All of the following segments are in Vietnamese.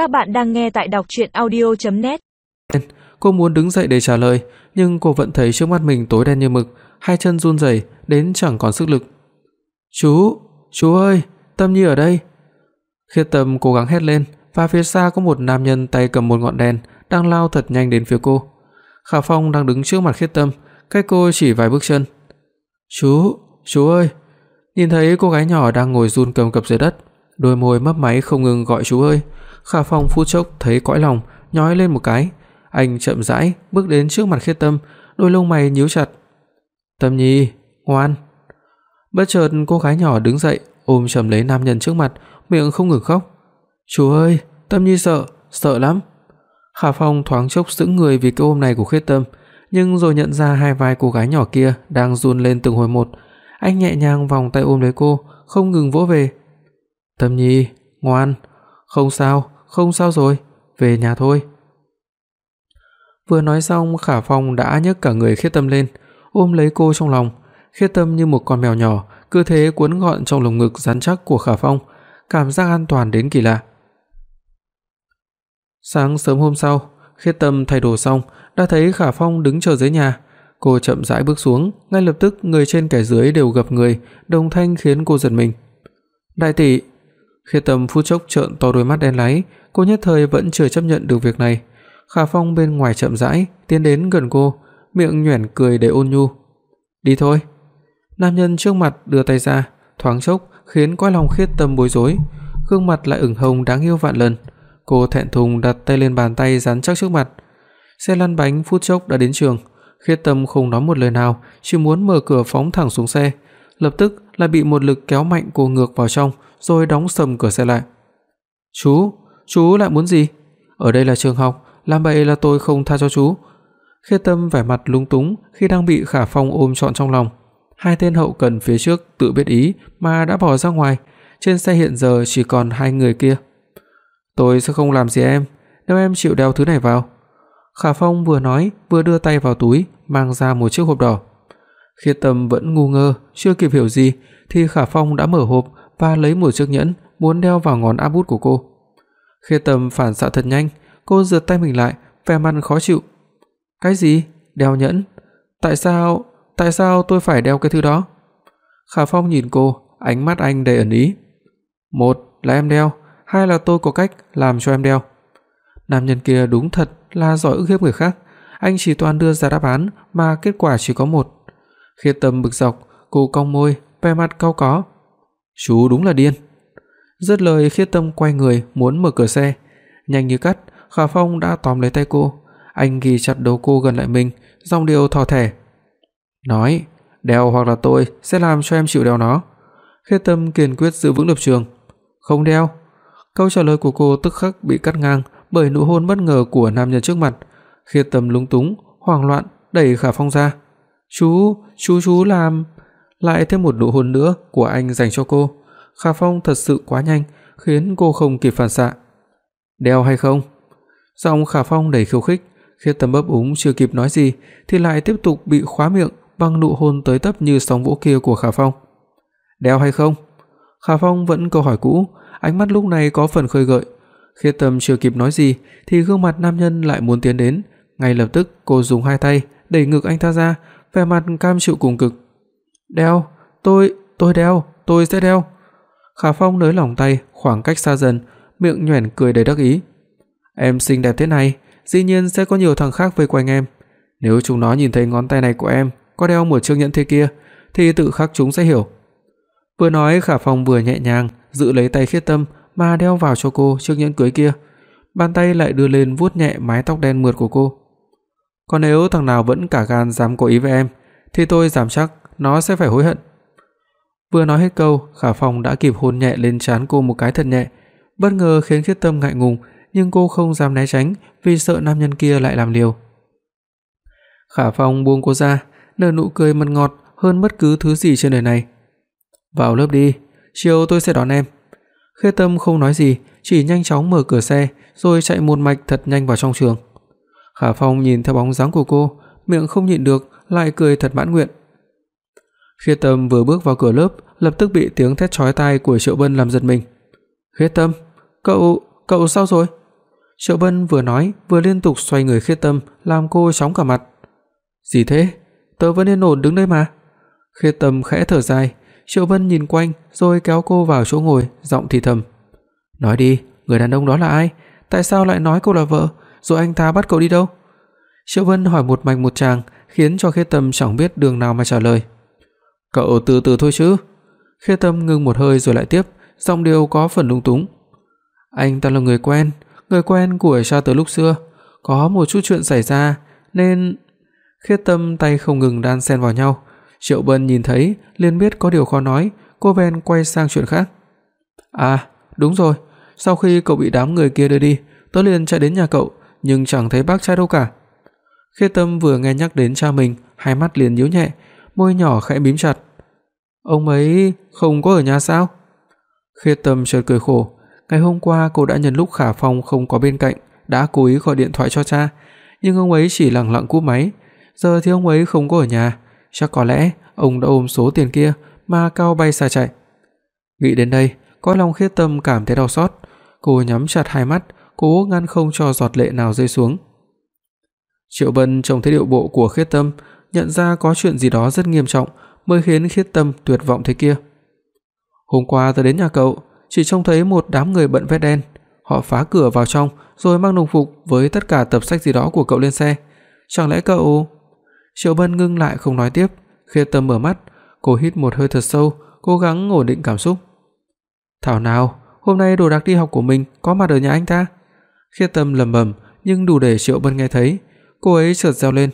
Các bạn đang nghe tại đọc audio net Cô muốn đứng dậy để trả lời, nhưng cô vẫn thấy trước mắt mình tối đen như mực, hai chân run rẩy đến chẳng còn sức lực. "Chú, chú ơi, Tâm Nhi ở đây." Khiết Tâm cố gắng hét lên, và phía xa có một nam nhân tay cầm một ngọn đèn đang lao thật nhanh đến phía cô. Khả Phong đang đứng trước mặt Khiết Tâm, cách cô chỉ vài bước chân. "Chú, chú ơi." Nhìn thấy cô gái nhỏ đang ngồi run cầm cập dưới đất, đôi môi mấp máy không ngừng gọi chú ơi. Khả Phong phút chốc thấy cõi lòng nhói lên một cái, anh chậm rãi bước đến trước mặt Khiết Tâm, đôi lông mày nhíu chặt. "Tâm Nhi, ngoan." Bất chợt cô gái nhỏ đứng dậy, ôm chầm lấy nam nhân trước mặt, miệng không ngừng khóc. "Chú ơi, Tâm Nhi sợ, sợ lắm." Khả Phong thoáng chốc sững người vì cái ôm này của Khiết Tâm, nhưng rồi nhận ra hai vai cô gái nhỏ kia đang run lên từng hồi một. Anh nhẹ nhàng vòng tay ôm lấy cô, không ngừng vỗ về. "Tâm Nhi, ngoan, không sao, không sao rồi, về nhà thôi." Vừa nói xong, Khả Phong đã nhấc cả người Khiết Tâm lên, ôm lấy cô trong lòng. Khiết Tâm như một con mèo nhỏ, cứ thế cuốn gọn trong lồng ngực rắn chắc của Khả Phong, cảm giác an toàn đến kỳ lạ. Sáng sớm hôm sau, Khiết Tâm thay đồ xong, đã thấy Khả Phong đứng chờ dưới nhà. Cô chậm rãi bước xuống, ngay lập tức người trên kẻ dưới đều gặp người, đồng thanh khiến cô giật mình. "Đại tỷ." Khiết Tâm phút chốc trợn to đôi mắt đen láy, cô nhất thời vẫn chưa chấp nhận được việc này. Khả Phong bên ngoài chậm rãi tiến đến gần cô, miệng nhoẻn cười đầy ôn nhu. "Đi thôi." Nam nhân trước mặt đưa tay ra, thoáng chốc khiến cõi lòng Khiết Tâm bối rối, gương mặt lại ửng hồng đáng yêu vạn lần. Cô thẹn thùng đặt tay lên bàn tay rắn chắc trước mặt. Xe lăn bánh phút chốc đã đến trường, Khiết Tâm không nói một lời nào, chỉ muốn mở cửa phóng thẳng xuống xe, lập tức lại bị một lực kéo mạnh cô ngược vào trong, rồi đóng sầm cửa xe lại. "Chú, chú lại muốn gì? Ở đây là trường học, làm vậy là tôi không tha cho chú." Khê Tâm vẻ mặt lúng túng khi đang bị Khả Phong ôm trọn trong lòng. Hai tên hậu cần phía trước tự biết ý mà đã bỏ ra ngoài, trên xe hiện giờ chỉ còn hai người kia. "Tôi sẽ không làm gì em, nếu em chịu đeo thứ này vào." Khả Phong vừa nói, vừa đưa tay vào túi, mang ra một chiếc hộp đỏ. Khiết Tâm vẫn ngu ngơ, chưa kịp hiểu gì thì Khả Phong đã mở hộp và lấy một chiếc nhẫn muốn đeo vào ngón áp út của cô. khi Tâm phản xạ thật nhanh, cô giật tay mình lại, vẻ mặt khó chịu. "Cái gì? Đeo nhẫn? Tại sao, tại sao tôi phải đeo cái thứ đó?" Khả Phong nhìn cô, ánh mắt anh đầy ẩn ý. "Một là em đeo, hai là tôi có cách làm cho em đeo." Nam nhân kia đúng thật là giỏi ức hiếp người khác, anh chỉ toàn đưa ra đáp án mà kết quả chỉ có một. khi Tâm bực dọc, cô cong môi, vẻ mặt cau có. Chú đúng là điên. Dứt lời Khiết Tâm quay người muốn mở cửa xe, nhanh như cắt, Khả Phong đã tóm lấy tay cô, anh ghi chặt đầu cô gần lại mình, giọng điệu thò thẻ. Nói, đeo hoặc là tôi sẽ làm cho em chịu đeo nó. Khiết Tâm kiên quyết giữ vững lập trường. Không đeo. Câu trả lời của cô tức khắc bị cắt ngang bởi nụ hôn bất ngờ của nam nhân trước mặt. Khiết Tâm lúng túng, hoảng loạn đẩy Khả Phong ra. "Chú, chú chú làm." Lại thêm một nụ hôn nữa của anh dành cho cô. Khả Phong thật sự quá nhanh, khiến cô không kịp phản xạ. "Đeo hay không?" Giọng Khả Phong đầy khiêu khích, khi Tầm bấp úng chưa kịp nói gì thì lại tiếp tục bị khóa miệng bằng nụ hôn tới tấp như sóng vỗ kia của Khả Phong. "Đeo hay không?" Khả Phong vẫn câu hỏi cũ, ánh mắt lúc này có phần khơi gợi. Khi Tâm chưa kịp nói gì thì gương mặt nam nhân lại muốn tiến đến, ngay lập tức cô dùng hai tay đẩy ngực anh ta ra, vẻ mặt cam chịu cùng cực. "Đeo, tôi, tôi đeo, tôi sẽ đeo." Khả Phong nới lỏng tay, khoảng cách xa dần, miệng nhoẻn cười đầy đắc ý. "Em xinh đẹp thế này, dĩ nhiên sẽ có nhiều thằng khác vây quanh em. Nếu chúng nó nhìn thấy ngón tay này của em có đeo một chiếc nhẫn thế kia thì tự khắc chúng sẽ hiểu." Vừa nói Khả Phong vừa nhẹ nhàng giữ lấy tay Khiết Tâm mà đeo vào cho cô chiếc nhẫn cưới kia. Bàn tay lại đưa lên vuốt nhẹ mái tóc đen mượt của cô. Còn nếu thằng nào vẫn cả gan dám cố ý với em thì tôi dám chắc nó sẽ phải hối hận. Vừa nói hết câu, Khả Phong đã kịp hôn nhẹ lên trán cô một cái thật nhẹ, bất ngờ khiến Khiết Tâm ngại ngùng, nhưng cô không dám né tránh vì sợ nam nhân kia lại làm liều. Khả Phong buông cô ra, nở nụ cười mật ngọt hơn bất cứ thứ gì trên đời này. "Vào lớp đi, chiều tôi sẽ đón em." Khê Tâm không nói gì, chỉ nhanh chóng mở cửa xe rồi chạy một mạch thật nhanh vào trong trường. Khả Phong nhìn theo bóng dáng của cô, miệng không nhịn được lại cười thật mãn nguyện. Khiết Tâm vừa bước vào cửa lớp, lập tức bị tiếng thét chói tai của Triệu Bân làm giật mình. "Khiết Tâm, cậu, cậu sao rồi?" Triệu Bân vừa nói, vừa liên tục xoay người Khiết Tâm, làm cô chóng cả mặt. "Gì thế? Tớ vẫn yên ổn đứng đây mà." Khiết Tâm khẽ thở dài, Triệu Bân nhìn quanh rồi kéo cô vào chỗ ngồi, giọng thì thầm: "Nói đi, người đàn ông đó là ai? Tại sao lại nói cô là vợ? Rồi anh ta bắt cậu đi đâu?" Triệu Vân hỏi một mạch một tràng, khiến cho Khê Tâm chẳng biết đường nào mà trả lời. "Cậu từ từ thôi chứ." Khê Tâm ngừng một hơi rồi lại tiếp, giọng điệu có phần lung túng. "Anh ta là người quen, người quen của cha từ lúc xưa, có một chút chuyện xảy ra nên..." Khê Tâm tay không ngừng đan xen vào nhau, Triệu Bân nhìn thấy liền biết có điều khó nói, cô ven quay sang chuyện khác. "À, đúng rồi, sau khi cậu bị đám người kia đưa đi, tớ liền chạy đến nhà cậu, nhưng chẳng thấy bác trai đâu cả." Khê Tâm vừa nghe nhắc đến cha mình, hai mắt liền nhíu nhẹ, môi nhỏ khẽ mím chặt. "Ông ấy không có ở nhà sao?" Khiết Tâm chợt cười khổ, ngày hôm qua cô đã nhân lúc Khả Phong không có bên cạnh, đã cố ý gọi điện thoại cho cha, nhưng ông ấy chỉ lẳng lặng cúp máy, giờ thì ông ấy không có ở nhà, chắc có lẽ ông đã ôm số tiền kia mà cao bay xa chạy. Nghĩ đến đây, có lòng Khiết Tâm cảm thấy đau xót, cô nhắm chặt hai mắt, cố ngăn không cho giọt lệ nào rơi xuống. Triệu Bân trông thấy điệu bộ của Khiết Tâm, nhận ra có chuyện gì đó rất nghiêm trọng mới khiến Khiết Tâm tuyệt vọng thế kia. Hôm qua tôi đến nhà cậu, chỉ trông thấy một đám người bận vest đen, họ phá cửa vào trong rồi mang đồng phục với tất cả tập sách gì đó của cậu lên xe. Chẳng lẽ cậu Triệu Bân ngưng lại không nói tiếp, Khiết Tâm mở mắt, cô hít một hơi thật sâu, cố gắng ổn định cảm xúc. "Thảo nào, hôm nay đồ đạc đi học của mình có mặt ở nhà anh ta?" Khiết Tâm lẩm bẩm, nhưng đủ để Triệu Bân nghe thấy, Cô ấy chợt reo lên,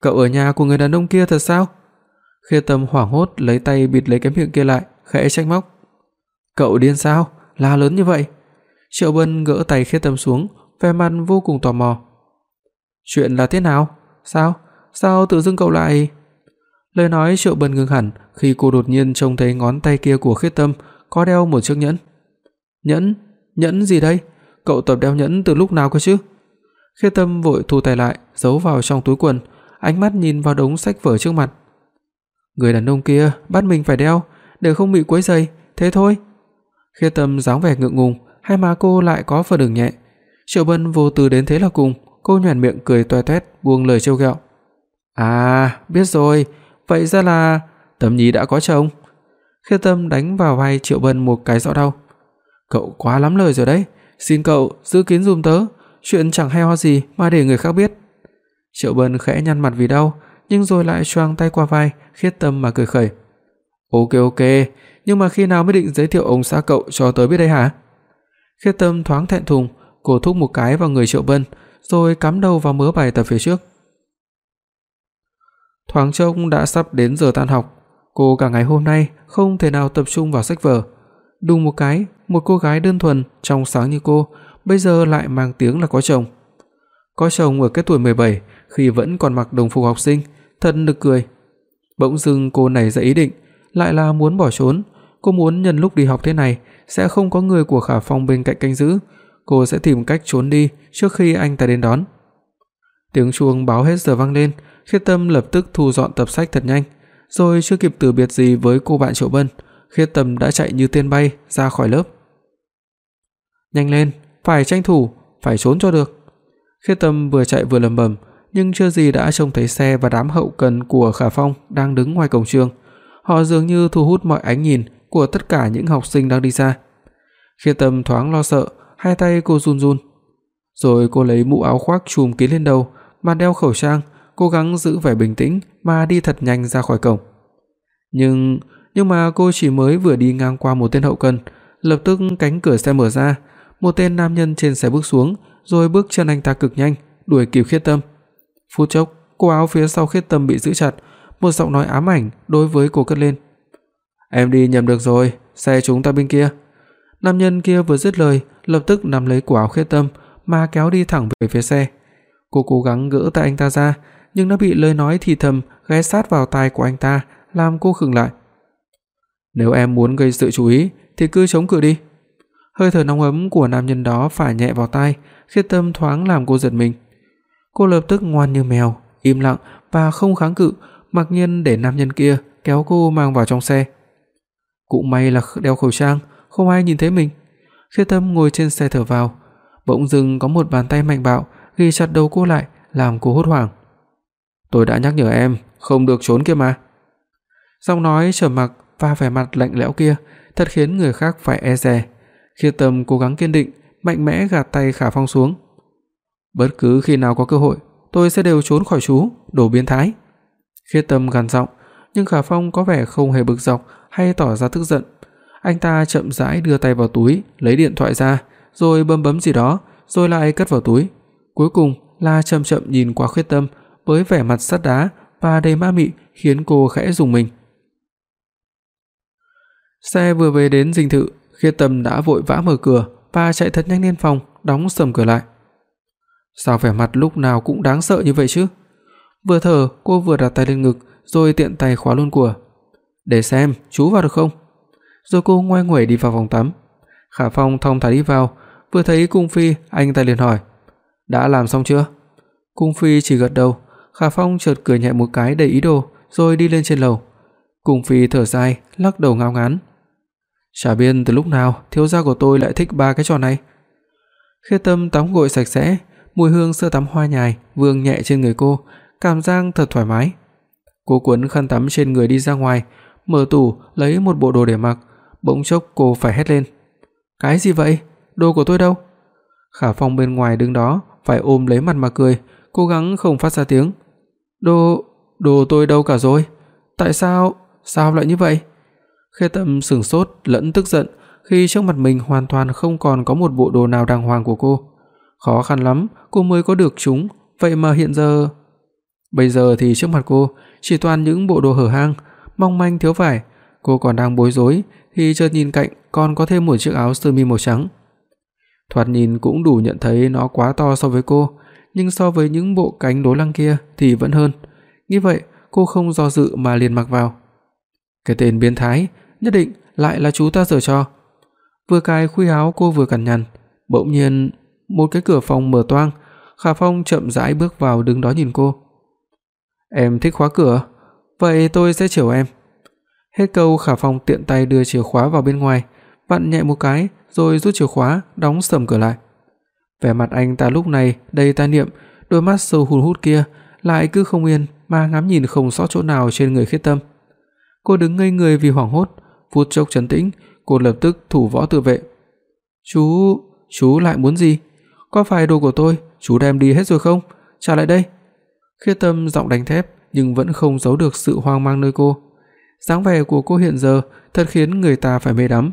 "Cậu ở nhà của người đàn ông kia thật sao?" Khê Tâm hoảng hốt lấy tay bịt lấy cái miệng kia lại, khẽ trách móc. "Cậu điên sao? La lớn như vậy?" Triệu Bân gỡ tay Khê Tâm xuống, vẻ mặt vô cùng tò mò. "Chuyện là thế nào? Sao? Sao tự dưng cậu lại?" Lời nói Triệu Bân ngừng hẳn khi cô đột nhiên trông thấy ngón tay kia của Khê Tâm có đeo một chiếc nhẫn. "Nhẫn? Nhẫn gì đây? Cậu tập đeo nhẫn từ lúc nào cơ chứ?" Khê Tâm vội thu tay lại, giấu vào trong túi quần, ánh mắt nhìn vào đống sách vở trước mặt. Người đàn ông kia bắt mình phải đeo để không bị quấy rầy, thế thôi. Khê Tâm dáng vẻ ngượng ngùng, hai má cô lại có phần ửng nhẹ. Triệu Bân vô tư đến thế là cùng, cô nhàn miệng cười toe toét buông lời trêu ghẹo. "À, biết rồi, vậy ra là Tâm Nhi đã có chồng." Khê Tâm đánh vào vai Triệu Bân một cái rõ đau. "Cậu quá lắm lời rồi đấy, xin cậu giữ kín giùm tớ, chuyện chẳng hay ho gì mà để người khác biết." Triệu Bân khẽ nhăn mặt vì đau, nhưng rồi lại choàng tay qua vai, khiết tâm mà cười khẩy. "Ok ok, nhưng mà khi nào mới định giới thiệu ông xã cậu cho tớ biết đây hả?" Khiết Tâm thoáng thẹn thùng, cô thúc một cái vào người Triệu Bân, rồi cắm đầu vào mớ bài tập phía trước. Thoáng chốc đã sắp đến giờ tan học, cô cả ngày hôm nay không thể nào tập trung vào sách vở. Đùng một cái, một cô gái đơn thuần, trong sáng như cô bây giờ lại mang tiếng là có chồng. Có chồng ở cái tuổi 17 khi vẫn còn mặc đồng phục học sinh, thật nực cười. Bỗng dưng cô nảy ra ý định, lại là muốn bỏ trốn, cô muốn nhân lúc đi học thế này sẽ không có người của Khả Phong bên cạnh canh giữ, cô sẽ tìm cách trốn đi trước khi anh ta đến đón. Tiếng chuông báo hết giờ vang lên, Khiết Tâm lập tức thu dọn tập sách thật nhanh, rồi chưa kịp từ biệt gì với cô bạn Triệu Bân, Khiết Tâm đã chạy như tên bay ra khỏi lớp. "Nhanh lên, phải tranh thủ, phải trốn cho được. Khiết Tâm vừa chạy vừa lẩm bẩm, nhưng chưa gì đã trông thấy xe và đám hậu cần của Khả Phong đang đứng ngoài cổng trường. Họ dường như thu hút mọi ánh nhìn của tất cả những học sinh đang đi ra. Khi Tâm thoáng lo sợ, hai tay cô run run. Rồi cô lấy mũ áo khoác trùm kín lên đầu, mà đeo khẩu trang, cố gắng giữ vẻ bình tĩnh mà đi thật nhanh ra khỏi cổng. Nhưng nhưng mà cô chỉ mới vừa đi ngang qua một tên hậu cần, lập tức cánh cửa xe mở ra, một tên nam nhân trên xe bước xuống, rồi bước chân anh ta cực nhanh, đuổi kịp Khiết Tâm. Phút chốc, cổ áo phía sau Khiết Tâm bị giữ chặt, một giọng nói ám ảnh đối với cô cất lên. "Em đi nhầm được rồi, xe chúng ta bên kia." Nam nhân kia vừa dứt lời, lập tức nắm lấy cổ áo Khiết Tâm mà kéo đi thẳng về phía xe. Cô cố gắng gỡ tay anh ta ra, nhưng nó bị lời nói thì thầm ghé sát vào tai của anh ta, làm cô khựng lại. "Nếu em muốn gây sự chú ý thì cứ chống cự đi." Hơi thở nóng ấm của nam nhân đó phả nhẹ vào tai, Khiết tâm thoáng làm cô giật mình. Cô lập tức ngoan như mèo, im lặng và không kháng cự, mặc nhiên để nam nhân kia kéo cô mang vào trong xe. Cũng may là đeo khẩu trang, không ai nhìn thấy mình. Khi Tâm ngồi trên xe thở vào, Bỗng dưng có một bàn tay mạnh bạo ghi chặt đầu cô lại, làm cô hốt hoảng. "Tôi đã nhắc nhở em, không được trốn kia mà." Giọng nói trầm mặc và vẻ mặt lạnh lẽo kia thật khiến người khác phải e dè. Khê Tâm cố gắng kiên định, mạnh mẽ gạt tay Khả Phong xuống. "Bất cứ khi nào có cơ hội, tôi sẽ đều trốn khỏi chú, đồ biến thái." Khiết Tâm gằn giọng, nhưng Khả Phong có vẻ không hề bực dọc hay tỏ ra tức giận. Anh ta chậm rãi đưa tay vào túi, lấy điện thoại ra, rồi bấm bấm gì đó, rồi lại cất vào túi. Cuối cùng là chậm chậm nhìn qua Khuyết Tâm với vẻ mặt sắt đá và đầy ma mị khiến cô khẽ rùng mình. Xe vừa về đến dinh thự, Khiết Tâm đã vội vã mở cửa và chạy thật nhanh lên phòng, đóng sầm cửa lại. Sao vẻ mặt lúc nào cũng đáng sợ như vậy chứ? Vừa thở, cô vừa đặt tay lên ngực, rồi tiện tay khóa luôn cửa. "Để xem, chú vào được không?" Rồi cô ngoe nguẩy đi vào phòng tắm. Khả Phong thong thả đi vào, vừa thấy cung phi, anh ta liền hỏi: "Đã làm xong chưa?" Cung phi chỉ gật đầu, Khả Phong chợt cười nhẹ một cái đầy ý đồ, rồi đi lên trên lầu. Cung phi thở dài, lắc đầu ngao ngán. Chả biết từ lúc nào thiếu gia của tôi lại thích ba cái trò này. Khê Tâm tắm gội sạch sẽ, mùi hương sơ tắm hoa nhài vương nhẹ trên người cô, cảm giác thật thoải mái. Cô quấn khăn tắm trên người đi ra ngoài, mở tủ lấy một bộ đồ để mặc, bỗng chốc cô phải hét lên. "Cái gì vậy? Đồ của tôi đâu?" Khả Phong bên ngoài đứng đó, phải ôm lấy mặt mà cười, cố gắng không phát ra tiếng. "Đồ, đồ tôi đâu cả rồi? Tại sao, sao lại như vậy?" Khê Tâm sững sốt lẫn tức giận khi trước mặt mình hoàn toàn không còn có một bộ đồ nào đàng hoàng của cô. Khó khăn lắm cô mới có được chúng, vậy mà hiện giờ Bây giờ thì trước mặt cô chỉ toàn những bộ đồ hở hang, mong manh thiếu vải, cô còn đang bối rối thì chợt nhìn cạnh còn có thêm một chiếc áo sơ mi màu trắng. Thoạt nhìn cũng đủ nhận thấy nó quá to so với cô, nhưng so với những bộ cánh đố lăng kia thì vẫn hơn. Nghĩ vậy, cô không do dự mà liền mặc vào. Cái tên biến thái, nhất định lại là chú ta giở trò. Vừa cài khuy áo cô vừa cằn nhằn, bỗng nhiên một cái cửa phòng mở toang, Khả Phong chậm rãi bước vào đứng đó nhìn cô. Em thích khóa cửa, vậy tôi sẽ chiều em. Hết câu Khả Phong tiện tay đưa chìa khóa vào bên ngoài, vặn nhẹ một cái rồi rút chìa khóa, đóng sầm cửa lại. Vẻ mặt anh ta lúc này đầy tà niệm, đôi mắt sâu hun hút kia lại cứ không yên mà ngắm nhìn không sót chỗ nào trên người Khiết Tâm. Cô đứng ngây người vì hoảng hốt, phút chốc trấn tĩnh, cô lập tức thủ võ tự vệ. "Chú, chú lại muốn gì? Có phải đồ của tôi chú đem đi hết rồi không? Trả lại đây." Khiết Tâm giọng đánh thép nhưng vẫn không giấu được sự hoang mang nơi cô. Dáng vẻ của cô hiện giờ thật khiến người ta phải mê đắm.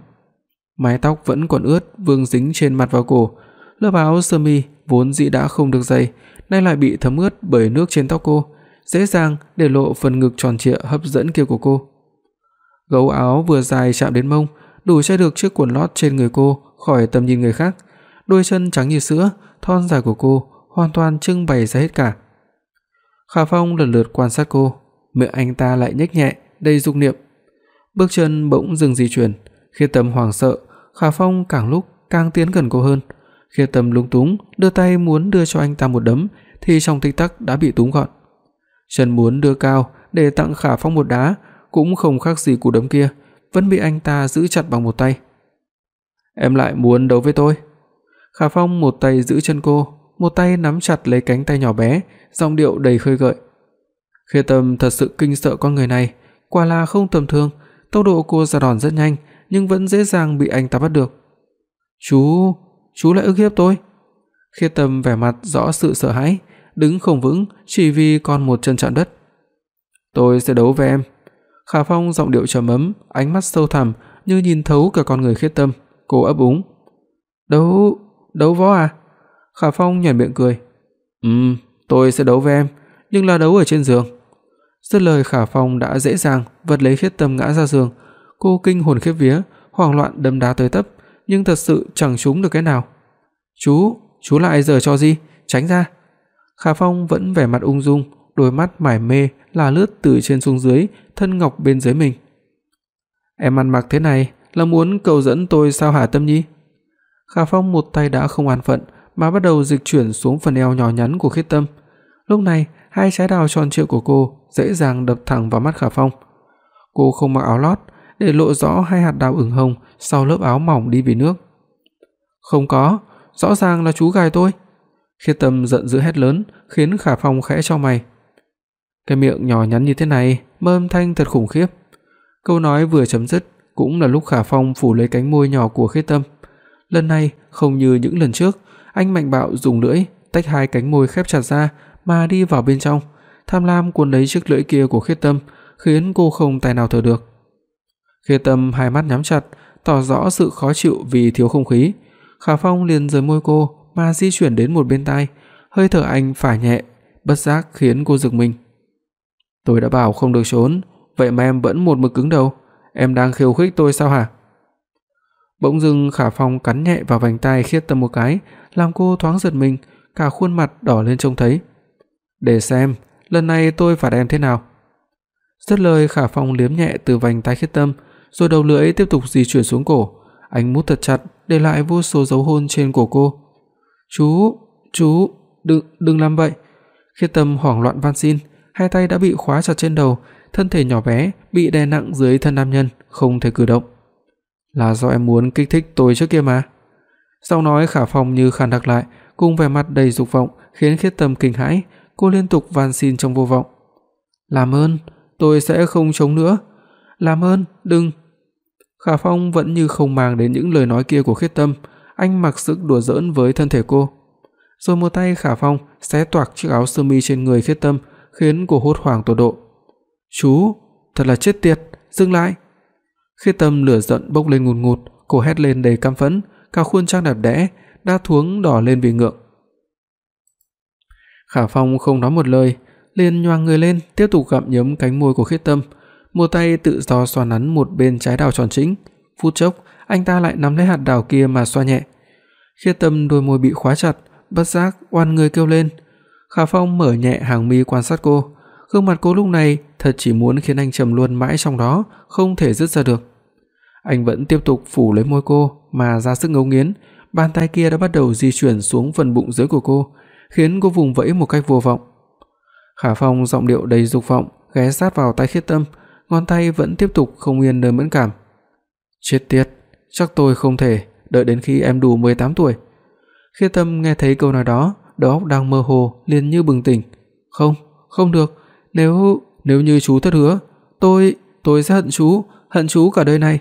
Mái tóc vẫn còn ướt vương dính trên mặt và cổ, lớp áo sơ mi vốn dĩ đã không được dày, nay lại bị thấm ướt bởi nước trên tóc cô, dễ dàng để lộ phần ngực tròn trịa hấp dẫn kia của cô. Gấu áo vừa dài chạm đến mông, đủ che được chiếc quần lót trên người cô khỏi tầm nhìn người khác. Đôi chân trắng như sữa, thon dài của cô hoàn toàn trưng bày ra hết cả. Khả Phong lần lượt quan sát cô, miệng anh ta lại nhếch nhẹ, đầy dục niệm. Bước chân bỗng dừng di chuyển, khi Tâm hoảng sợ, Khả Phong càng lúc càng tiến gần cô hơn. Khi Tâm lúng túng, đưa tay muốn đưa cho anh ta một đấm thì trong tích tắc đã bị túm gọn. Chân muốn đưa cao để tặng Khả Phong một đá, cũng không khác gì cú đấm kia, vẫn bị anh ta giữ chặt bằng một tay. "Em lại muốn đấu với tôi?" Khả Phong một tay giữ chân cô, một tay nắm chặt lấy cánh tay nhỏ bé, giọng điệu đầy khơi gợi. Khê Tâm thật sự kinh sợ con người này, quả là không tầm thường, tốc độ cô ra đòn rất nhanh, nhưng vẫn dễ dàng bị anh ta bắt được. "Chú, chú lại ức hiếp tôi?" Khê Tâm vẻ mặt rõ sự sợ hãi, đứng không vững chỉ vì còn một chân chạm đất. "Tôi sẽ đấu với em." Khả Phong giọng điệu trầm ấm, ánh mắt sâu thẳm như nhìn thấu cả con người Khê Tâm, cô ấp úng. "Đấu, đấu võ à?" Khả Phong nhếch miệng cười. "Ừm, tôi sẽ đấu với em, nhưng là đấu ở trên giường." Dứt lời Khả Phong đã dễ dàng vật lấy Khiết Tâm ngã ra giường, cô kinh hồn khiếp vía, hoảng loạn đấm đá tới tấp, nhưng thật sự chẳng trúng được cái nào. "Chú, chú lại giở trò gì? Tránh ra." Khả Phong vẫn vẻ mặt ung dung, đôi mắt mải mê là lướt từ trên xuống dưới thân ngọc bên dưới mình. "Em ăn mặc thế này là muốn cầu dẫn tôi sao hả Tâm Nhi?" Khả Phong một tay đã không an phận, mà bắt đầu dịch chuyển xuống phần eo nhỏ nhắn của Khiết Tâm. Lúc này, hai trái đào tròn trịa của cô dễ dàng đập thẳng vào mắt Khả Phong. Cô không mặc áo lót để lộ rõ hai hạt đào ửng hồng sau lớp áo mỏng đi vì nước. "Không có, rõ ràng là chú gài tôi." Khiết Tâm giận dữ hét lớn, khiến Khả Phong khẽ chau mày. Cái miệng nhỏ nhắn như thế này, mà âm thanh thật khủng khiếp. Câu nói vừa chấm dứt, cũng là lúc Khả Phong phủ lấy cánh môi nhỏ của Khiết Tâm. Lần này không như những lần trước, anh mạnh bạo dùng lưỡi tách hai cánh môi khép chặt ra mà đi vào bên trong, tham lam cuốn lấy chiếc lưỡi kia của Khiết Tâm, khiến cô không tài nào thở được. Khiết Tâm hai mắt nhắm chặt, tỏ rõ sự khó chịu vì thiếu không khí. Khả Phong liền rời môi cô mà di chuyển đến một bên tai, hơi thở anh phả nhẹ, bất giác khiến cô giật mình. Tôi đã bảo không được trốn, vậy mà em vẫn một mực cứng đầu, em đang khiêu khích tôi sao hả? Bỗng dưng Khả Phong cắn nhẹ vào vành tai Khiết Tâm một cái, làm cô thoáng giật mình, cả khuôn mặt đỏ lên trông thấy. "Để xem, lần này tôi phạt em thế nào." Dứt lời Khả Phong liếm nhẹ từ vành tai Khiết Tâm, rồi đầu lưỡi tiếp tục di chuyển xuống cổ, anh mút thật chặt, để lại vô số dấu hôn trên cổ cô. "Chú, chú, đừng đừng làm vậy." Khiết Tâm hoảng loạn van xin, hai tay đã bị khóa chặt trên đầu, thân thể nhỏ bé bị đè nặng dưới thân nam nhân, không thể cử động. "Là do em muốn kích thích tôi trước kia mà." Giọng nói Khả Phong như khàn đặc lại, cùng vẻ mặt đầy dục vọng khiến Khiết Tâm kinh hãi, cô liên tục van xin trong vô vọng. "Làm ơn, tôi sẽ không chống nữa. Làm ơn, đừng." Khả Phong vẫn như không màng đến những lời nói kia của Khiết Tâm, anh mặc sức đùa giỡn với thân thể cô. Rồi một tay Khả Phong xé toạc chiếc áo sơ mi trên người Khiết Tâm, khiến cô hốt hoảng tột độ. "Chú, thật là chết tiệt, dừng lại." Khiết Tâm lửa giận bốc lên ngùn ngụt, cô hét lên đầy căm phẫn, cả khuôn trang đẹp đẽ đã thuống đỏ lên vì ngượng. Khả Phong không nói một lời, liền nhoang người lên, tiếp tục gặm nhấm cánh môi của Khiết Tâm, một tay tự do xoa nắn một bên trái đào tròn chính. Phút chốc, anh ta lại nắm lấy hạt đào kia mà xoa nhẹ. Khiết Tâm đôi môi bị khóa chặt, bất giác oan người kêu lên. Khả Phong mở nhẹ hàng mi quan sát cô, gương mặt cô lúc này thật chỉ muốn khiến anh trầm luân mãi trong đó, không thể dứt ra được. Anh vẫn tiếp tục phủ lấy môi cô mà ra sức ngấu nghiến, bàn tay kia đã bắt đầu di chuyển xuống phần bụng dưới của cô, khiến cô vùng vẫy một cách vô vọng. Khả Phong giọng điệu đầy dục vọng ghé sát vào tai Khiết Tâm, ngón tay vẫn tiếp tục không yên nơi mẫn cảm. "Chết tiệt, chắc tôi không thể đợi đến khi em đủ 18 tuổi." Khiết Tâm nghe thấy câu nói đó, đầu óc đang mơ hồ liền như bừng tỉnh. "Không, không được, nếu nếu như chú thất hứa, tôi tôi sẽ hận chú, hận chú cả đời này."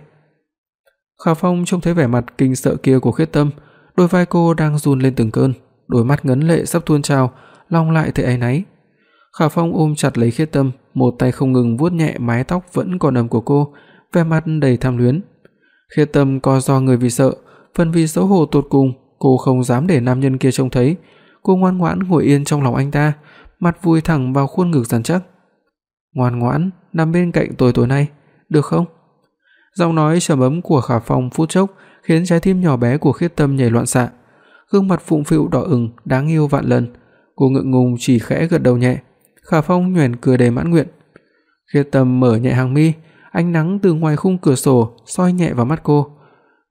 Khả Phong trông thấy vẻ mặt kinh sợ kia của Khiết Tâm, đôi vai cô đang run lên từng cơn, đôi mắt ngấn lệ sắp tuôn trào, lòng lại thấy áy náy. Khả Phong ôm chặt lấy Khiết Tâm, một tay không ngừng vuốt nhẹ mái tóc vẫn còn ẩm của cô, vẻ mặt đầy tham luyến. Khiết Tâm co do người vì sợ, phần vì xấu hổ tột cùng, cô không dám để nam nhân kia trông thấy, cô ngoan ngoãn ngồi yên trong lòng anh ta, mặt vùi thẳng vào khuôn ngực rắn chắc. "Ngoan ngoãn nằm bên cạnh tôi tối nay, được không?" Giọng nói trầm ấm của Khả Phong phút chốc khiến trái tim nhỏ bé của Khiết Tâm nhảy loạn xạ. Gương mặt phụng phịu đỏ ửng đáng yêu vạn lần, cô ngượng ngùng chỉ khẽ gật đầu nhẹ. Khả Phong nhoẻn cười đầy mãn nguyện. Khiết Tâm mở nhẹ hàng mi, ánh nắng từ ngoài khung cửa sổ soi nhẹ vào mắt cô.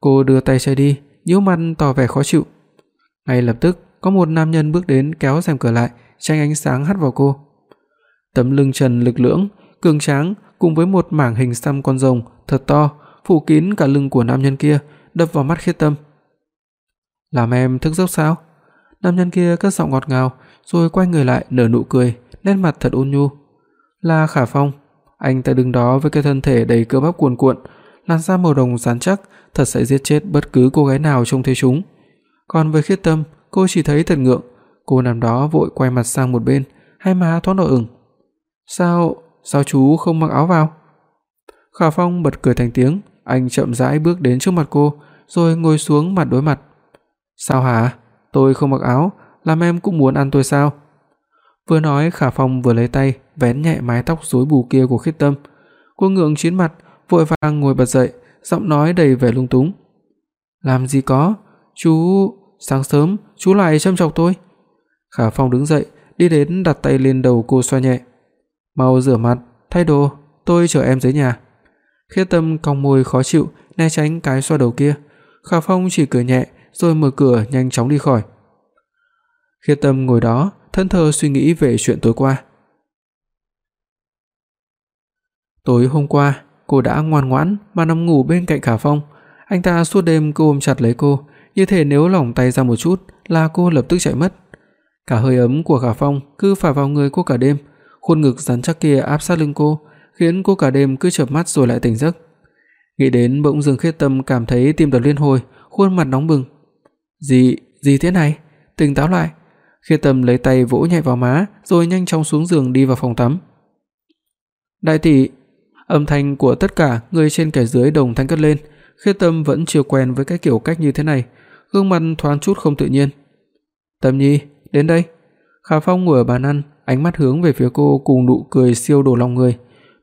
Cô đưa tay che đi, nhíu mặt tỏ vẻ khó chịu. Ngay lập tức, có một nam nhân bước đến kéo rèm cửa lại, tranh ánh sáng hắt vào cô. Tấm lưng trần lực lưỡng, cường tráng cùng với một mảng hình xăm con rồng thật to, phủ kín cả lưng của nam nhân kia, đập vào mắt Khiết Tâm. "Làm em thức giấc sao?" Nam nhân kia cất giọng ngọt ngào, rồi quay người lại nở nụ cười, nét mặt thật ôn nhu. "Là Khả Phong." Anh ta đứng đó với cái thân thể đầy cơ bắp cuồn cuộn, làn da màu đồng rắn chắc, thật sẽ giết chết bất cứ cô gái nào trông thấy chúng. Còn với Khiết Tâm, cô chỉ thấy thật ngượng, cô nằm đó vội quay mặt sang một bên, hai má thoáng đỏ ửng. "Sao, sao chú không mặc áo vào?" Khả Phong bật cười thành tiếng, anh chậm rãi bước đến trước mặt cô, rồi ngồi xuống mặt đối mặt. "Sao hả? Tôi không mặc áo, làm em cũng muốn ăn tôi sao?" Vừa nói Khả Phong vừa lấy tay vén nhẹ mái tóc rối bù kia của Khiết Tâm. Cô ngượng chín mặt, vội vàng ngồi bật dậy, giọng nói đầy vẻ lung túng. "Làm gì có, chú, sáng sớm chú lại châm chọc tôi." Khả Phong đứng dậy, đi đến đặt tay lên đầu cô xoa nhẹ. "Mau rửa mặt, thay đồ, tôi chờ em dưới nhà." Khiết Tâm cong môi khó chịu, né tránh cái xoa đầu kia. Khả Phong chỉ cười nhẹ, rồi mở cửa nhanh chóng đi khỏi. Khiết Tâm ngồi đó, thẫn thờ suy nghĩ về chuyện tối qua. Tối hôm qua, cô đã ngoan ngoãn mà nằm ngủ bên cạnh Khả Phong. Anh ta suốt đêm cứ ôm chặt lấy cô, như thể nếu lỏng tay ra một chút là cô lập tức chạy mất. Cả hơi ấm của Khả Phong cứ phả vào người cô cả đêm, khuôn ngực rắn chắc kia áp sát lưng cô, khiến cô cả đêm cứ chợp mắt rồi lại tỉnh giấc. Nghĩ đến bỗng Dương Khiết Tâm cảm thấy tim đập liên hồi, khuôn mặt nóng bừng. "Gì, gì thế này? Tỉnh táo lại." Khiết Tâm lấy tay vỗ nhẹ vào má, rồi nhanh chóng xuống giường đi vào phòng tắm. "Đại tỷ!" Âm thanh của tất cả người trên kẻ dưới đồng thanh cất lên, Khiết Tâm vẫn chưa quen với cái kiểu cách như thế này, gương mặt thoáng chút không tự nhiên. "Tâm Nhi, đến đây." Khả Phong ngồi ở bàn ăn, ánh mắt hướng về phía cô cùng nụ cười siêu đổ lòng người,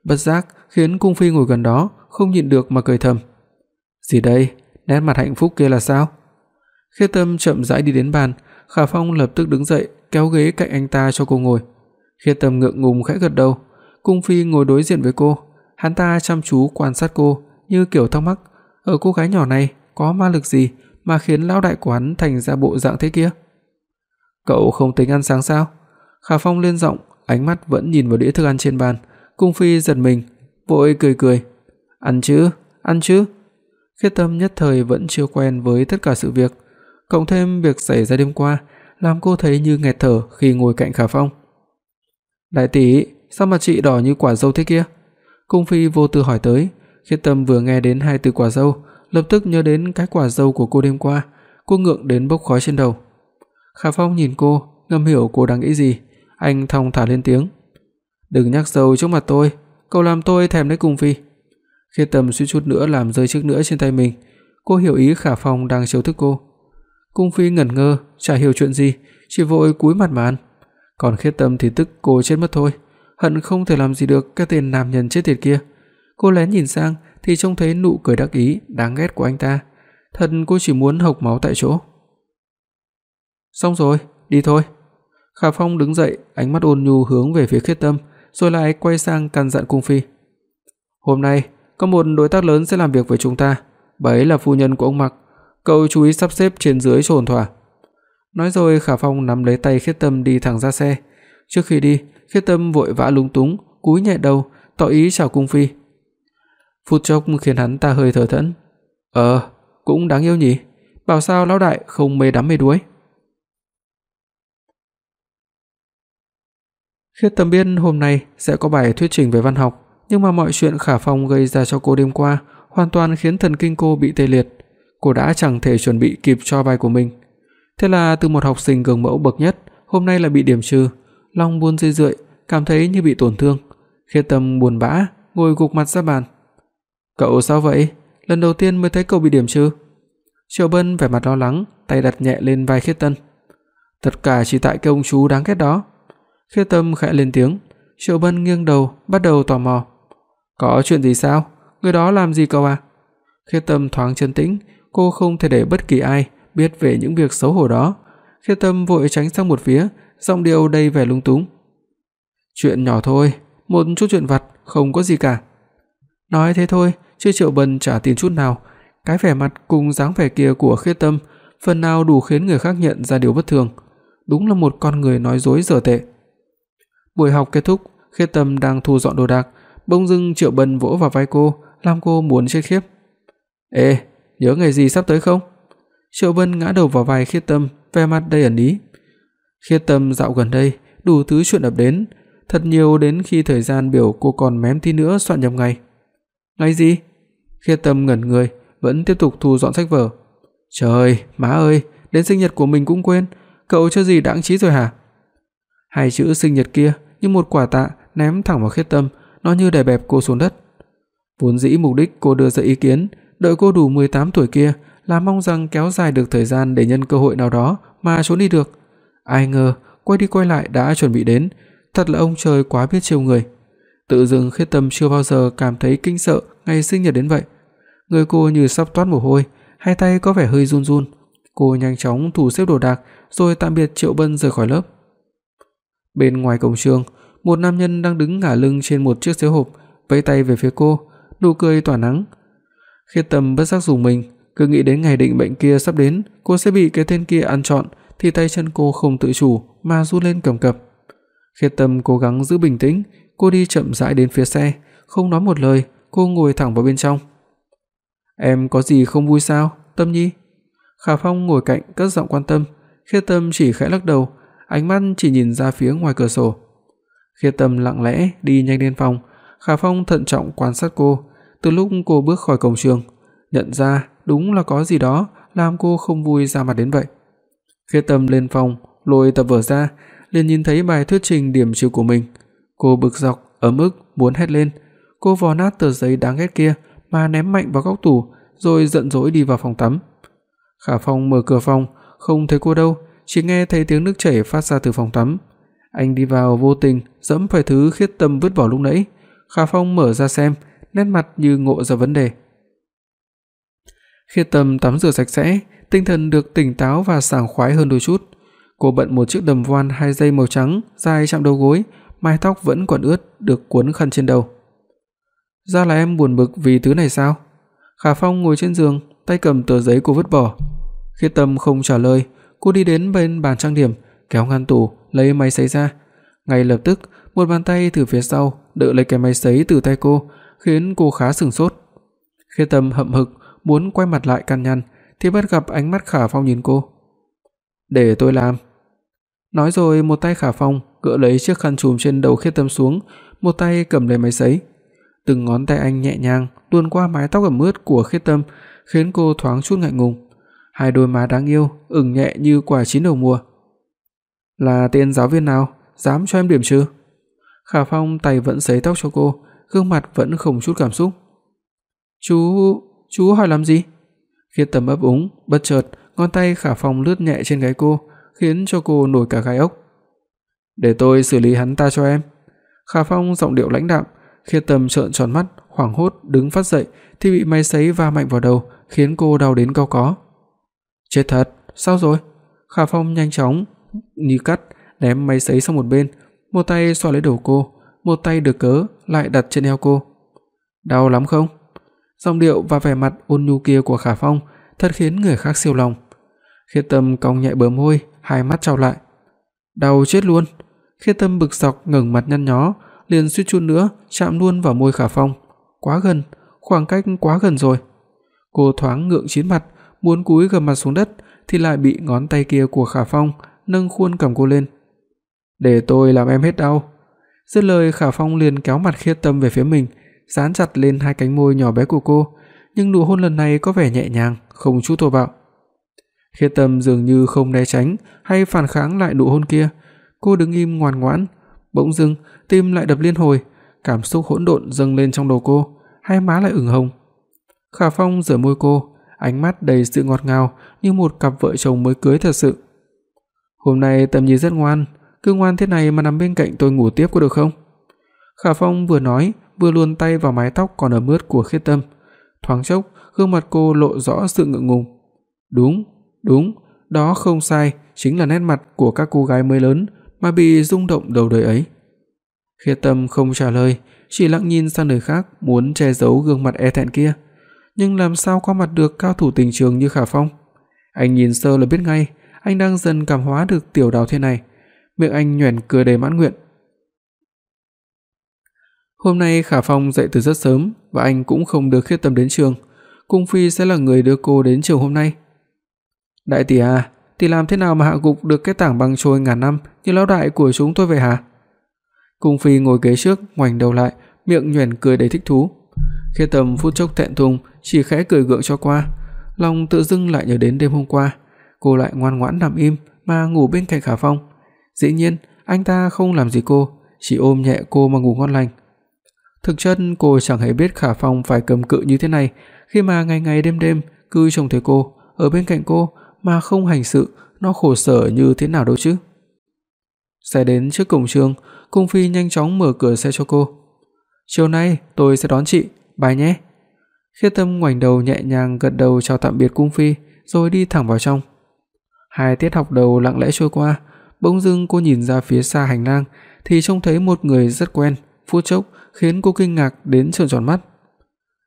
bất giác khiến cung phi ngồi gần đó không nhịn được mà cười thầm. "Gì đây? Nét mặt hạnh phúc kia là sao?" Khê Tâm chậm rãi đi đến bàn, Khả Phong lập tức đứng dậy, kéo ghế cạnh anh ta cho cô ngồi. Khê Tâm ngượng ngùng khẽ gật đầu. Cung phi ngồi đối diện với cô, hắn ta chăm chú quan sát cô, như kiểu thắc mắc, ở cô gái nhỏ này có ma lực gì mà khiến lão đại của hắn thành ra bộ dạng thế kia? Cậu không tính ăn sáng sao? Khả Phong lên giọng, ánh mắt vẫn nhìn vào đĩa thức ăn trên bàn. Cung phi giật mình, vội cười cười. "Ăn chứ, ăn chứ." Khiết Tâm nhất thời vẫn chưa quen với tất cả sự việc, cộng thêm việc xảy ra đêm qua, làm cô thấy như nghẹt thở khi ngồi cạnh Khả Phong. "Đại tỷ, sao mà chị đỏ như quả dâu thế kia?" Cung phi vô tư hỏi tới, Khiết Tâm vừa nghe đến hai từ quả dâu, lập tức nhớ đến cái quả dâu của cô đêm qua, cô ngượng đến bốc khói trên đầu. Khả Phong nhìn cô, ngầm hiểu cô đang nghĩ gì, anh thong thả lên tiếng. "Đừng nhắc dầu trước mặt tôi, cậu làm tôi thèm đấy Cung phi." Khi Tâm suýt chút nữa làm rơi chiếc nữa trên tay mình. Cô hiểu ý Khả Phong đang trêu thức cô. Cung phi ngẩn ngơ, chả hiểu chuyện gì, chỉ vội cúi mặt mà ăn. Còn Khiết Tâm thì tức cô chết mất thôi, hận không thể làm gì được cái tên nam nhân chết tiệt kia. Cô lén nhìn sang thì trông thấy nụ cười đắc ý đáng ghét của anh ta. Thật cô chỉ muốn hộc máu tại chỗ. Xong rồi, đi thôi. Khả Phong đứng dậy, ánh mắt ôn nhu hướng về phía Khiết Tâm, rồi lại quay sang căn dặn cung phi. "Hôm nay có một đối tác lớn sẽ làm việc với chúng ta, bà ấy là phu nhân của ông Mạc, cậu chú ý sắp xếp trên dưới cho ổn thỏa." Nói rồi Khả Phong nắm lấy tay Khiết Tâm đi thẳng ra xe. Trước khi đi, Khiết Tâm vội vã lúng túng, cúi nhẹ đầu, tỏ ý chào cung phi. Phút chốc khiến hắn ta hơi thở thẫn. "Ờ, cũng đáng yêu nhỉ, bảo sao lão đại không mê đắm mê đuối." Khiết Tâm biết hôm nay sẽ có bài thuyết trình về văn học, nhưng mà mọi chuyện Khả Phong gây ra cho cô đêm qua hoàn toàn khiến thần kinh cô bị tê liệt. Cô đã chẳng thể chuẩn bị kịp cho bài của mình. Thế là từ một học sinh gương mẫu bậc nhất, hôm nay lại bị điểm trừ, lòng buồn rơi rượi, cảm thấy như bị tổn thương. Khiết Tâm buồn bã, ngồi gục mặt ra bàn. "Cậu sao vậy? Lần đầu tiên mới thấy cậu bị điểm trừ." Triệu Bân vẻ mặt lo lắng, tay đặt nhẹ lên vai Khiết Tân. "Tất cả chỉ tại cái ông chú đáng ghét đó." Khê Tâm khẽ lên tiếng, Triệu Bân nghiêng đầu, bắt đầu tò mò. "Có chuyện gì sao? Người đó làm gì cậu à?" Khê Tâm thoáng trấn tĩnh, cô không thể để bất kỳ ai biết về những việc xấu hổ đó. Khê Tâm vội tránh sang một phía, giọng điệu đầy vẻ lúng túng. "Chuyện nhỏ thôi, một chút chuyện vặt, không có gì cả." Nói thế thôi, chứ Triệu Bân chả tin chút nào, cái vẻ mặt cùng dáng vẻ kia của Khê Tâm phần nào đủ khiến người khác nhận ra điều bất thường. Đúng là một con người nói dối dở tệ. Buổi học kết thúc, Khiết Tâm đang thu dọn đồ đạc, bỗng dưng Triệu Bân vỗ vào vai cô, làm cô muốn chết khiếp. "Ê, nhớ ngày gì sắp tới không?" Triệu Bân ngã đầu vào vai Khiết Tâm, vẻ mặt đầy ẩn ý. Khiết Tâm dạo gần đây đủ thứ chuyện ập đến, thật nhiều đến khi thời gian biểu cô còn mém tí nữa soạn nhầm ngày. Ngày gì? Khiết Tâm ngẩn người, vẫn tiếp tục thu dọn sách vở. Trời, má ơi, đến sinh nhật của mình cũng quên, cậu chưa gì đáng trí rồi hả? Hai chữ sinh nhật kia như một quả tạ ném thẳng vào Khiết Tâm, nó như đè bẹp cô xuống đất. Vốn dĩ mục đích cô đưa ra ý kiến, đợi cô đủ 18 tuổi kia là mong rằng kéo dài được thời gian để nhân cơ hội nào đó mà trốn đi được. Ai ngờ, quay đi quay lại đã chuẩn bị đến, thật là ông trời quá biết trêu người. Tự dưng Khiết Tâm chưa bao giờ cảm thấy kinh sợ ngày sinh nhật đến vậy. Người cô như sắp toát mồ hôi, hai tay có vẻ hơi run run. Cô nhanh chóng thu xếp đồ đạc rồi tạm biệt Triệu Bân rời khỏi lớp. Bên ngoài cổng trường, một nam nhân đang đứng ngả lưng trên một chiếc xế hộp, vẫy tay về phía cô, nụ cười tỏa nắng. Khiết Tâm bất giác rùng mình, cứ nghĩ đến ngày định mệnh kia sắp đến, cô sẽ bị cái tên kia ăn trọn, thì tay chân cô không tự chủ mà run lên cầm cập. Khiết Tâm cố gắng giữ bình tĩnh, cô đi chậm rãi đến phía xe, không nói một lời, cô ngồi thẳng vào bên trong. "Em có gì không vui sao, Tâm Nhi?" Khả Phong ngồi cạnh cất giọng quan tâm, Khiết Tâm chỉ khẽ lắc đầu, ánh mắt chỉ nhìn ra phía ngoài cửa sổ. Khiết Tâm lặng lẽ đi nhanh lên phòng, Khả Phong thận trọng quan sát cô, từ lúc cô bước khỏi cổng trường, nhận ra đúng là có gì đó làm cô không vui ra mặt đến vậy. Khiết Tâm lên phòng, lôi tập vở ra, liền nhìn thấy bài thuyết trình điểm chiều của mình. Cô bực dọc ở mức muốn hét lên. Cô vò nát tờ giấy đáng ghét kia mà ném mạnh vào góc tủ, rồi giận dỗi đi vào phòng tắm. Khả Phong mở cửa phòng, không thấy cô đâu, chỉ nghe thấy tiếng nước chảy phát ra từ phòng tắm. Anh đi vào vô tình giẫm phải thứ Khiết Tâm vứt bỏ lúc nãy. Khả Phong mở ra xem, nét mặt như ngộ ra vấn đề. Khiết Tâm tắm rửa sạch sẽ, tinh thần được tỉnh táo và sảng khoái hơn đôi chút. Cô bận một chiếc đầm voan hai dây màu trắng dài chạm đầu gối, mái tóc vẫn còn ướt được cuốn khăn trên đầu. "Ra là em buồn bực vì thứ này sao?" Khả Phong ngồi trên giường, tay cầm tờ giấy cô vứt bỏ. Khiết Tâm không trả lời, cô đi đến bên bàn trang điểm, kéo ngăn tủ, lấy máy sấy ra. Ngay lập tức, một bàn tay từ phía sau đỡ lấy cái máy sấy từ tay cô, khiến cô khá sửng sốt. Khiết Tâm hậm hực muốn quay mặt lại can nhăn thì bắt gặp ánh mắt Khả Phong nhìn cô. "Để tôi làm." Nói rồi một tay Khả Phong gỡ lấy chiếc khăn trùm trên đầu Khiết Tâm xuống, một tay cầm lấy máy sấy. Từng ngón tay anh nhẹ nhàng luồn qua mái tóc ẩm ướt của Khiết Tâm, khiến cô thoáng chút ngại ngùng. Hai đôi má đáng yêu ửng nhẹ như quả chín đầu mùa. "Là tên giáo viên nào dám cho em điểm trừ?" Khả Phong tay vẫn sấy tóc cho cô, gương mặt vẫn không chút cảm xúc. "Chú, chú hỏi làm gì?" Khiết Tâm ấp úng, bất chợt, ngón tay Khả Phong lướt nhẹ trên gáy cô, khiến cho cô nổi cả gai ốc. "Để tôi xử lý hắn ta cho em." Khả Phong giọng điệu lãnh đạm, Khiết Tâm trợn tròn mắt, hoảng hốt đứng phát dậy thì bị máy sấy va mạnh vào đầu, khiến cô đau đến cau có. "Chết thật, sao rồi?" Khả Phong nhanh chóng như cắt ném máy sấy sang một bên, một tay xoa lấy đầu cô, một tay được cớ lại đặt trên eo cô. "Đau lắm không?" Giọng điệu và vẻ mặt ôn nhu kia của Khả Phong thật khiến người khác siêu lòng. Khiết Tâm cong nhẹ bờ môi, hai mắt trao lại. Đau chết luôn. Khiết Tâm bực dọc ngẩng mặt nhăn nhó, liền suýt chút nữa chạm luôn vào môi Khả Phong. Quá gần, khoảng cách quá gần rồi. Cô thoáng ngượng chín mặt, muốn cúi gằm mặt xuống đất thì lại bị ngón tay kia của Khả Phong nâng khuôn cầm cô lên. "Để tôi làm em hết đau." Dứt lời Khả Phong liền kéo mặt Khiết Tâm về phía mình, dán chặt lên hai cánh môi nhỏ bé của cô, nhưng nụ hôn lần này có vẻ nhẹ nhàng, không chút thô bạo. Khiết Tâm dường như không né tránh hay phản kháng lại nụ hôn kia, cô đứng im ngoan ngoãn, bỗng dưng tim lại đập liên hồi, cảm xúc hỗn độn dâng lên trong đầu cô, hai má lại ửng hồng. Khả Phong rửa môi cô, ánh mắt đầy sự ngọt ngào như một cặp vợ chồng mới cưới thật sự. "Hôm nay Tâm Nhi rất ngoan, cứ ngoan thế này mà nằm bên cạnh tôi ngủ tiếp có được không?" Khả Phong vừa nói, vừa luồn tay vào mái tóc còn ẩm ướt của Khiết Tâm. Thoáng chốc, gương mặt cô lộ rõ sự ngượng ngùng. "Đúng, đúng, đó không sai, chính là nét mặt của các cô gái mới lớn mà bị rung động đầu đời ấy." Khiết Tâm không trả lời, chỉ lặng nhìn sang nơi khác, muốn che giấu gương mặt e thẹn kia. Nhưng làm sao qua mặt được cao thủ tình trường như Khả Phong? Anh nhìn sơ là biết ngay, anh đang dần cảm hóa được tiểu đào thiên này. Miệng anh nhoẻn cười đầy mãn nguyện. Hôm nay Khả Phong dậy từ rất sớm và anh cũng không được Khiết Tâm đến trường. Cung Phi sẽ là người đưa cô đến trường hôm nay. Đại tỷ à, tỷ làm thế nào mà hạ gục được cái tảng băng trôi ngàn năm như lão đại của chúng tôi vậy hả? Cung Phi ngồi ghế trước, ngoảnh đầu lại, miệng nhoẻn cười đầy thích thú khi Tâm phút chốc thẹn thùng, chỉ khẽ cười gượng cho qua, lòng tự dưng lại nhớ đến đêm hôm qua, cô lại ngoan ngoãn nằm im mà ngủ bên cạnh Khả Phong. Dĩ nhiên, anh ta không làm gì cô, chỉ ôm nhẹ cô mà ngủ ngon lành. Thực chất cô chẳng hề biết Khả Phong phải cầm cự như thế này, khi mà ngày ngày đêm đêm cứ trông thấy cô ở bên cạnh cô mà không hành sự, nó khổ sở như thế nào đâu chứ. Xe đến trước cổng trường, Cung Phi nhanh chóng mở cửa xe cho cô. "Chiều nay tôi sẽ đón chị, bye nhé." Khiết Tâm ngoảnh đầu nhẹ nhàng gật đầu chào tạm biệt Cung Phi, rồi đi thẳng vào trong. Hai tiết học đầu lặng lẽ trôi qua, bỗng dưng cô nhìn ra phía xa hành lang thì trông thấy một người rất quen, phút chốc khiến cô kinh ngạc đến trợn tròn mắt.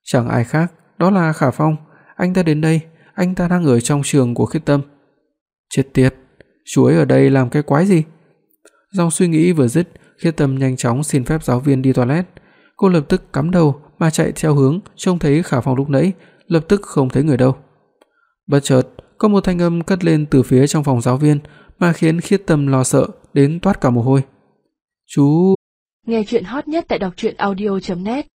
Chẳng ai khác, đó là Khả Phong, anh ta đến đây, anh ta đang ở trong trường của Khiết Tâm. Chết tiệt, chú ấy ở đây làm cái quái gì? Dòng suy nghĩ vừa dứt, Khiết Tâm nhanh chóng xin phép giáo viên đi toilet. Cô lập tức cắm đầu mà chạy theo hướng trông thấy Khả Phong lúc nãy, lập tức không thấy người đâu. Bất chợt, có một thanh âm cất lên từ phía trong phòng giáo viên, mà khiến Khiết Tâm lo sợ đến toát cả mồ hôi. "Chú..." Nghe truyện hot nhất tại doctruyenaudio.net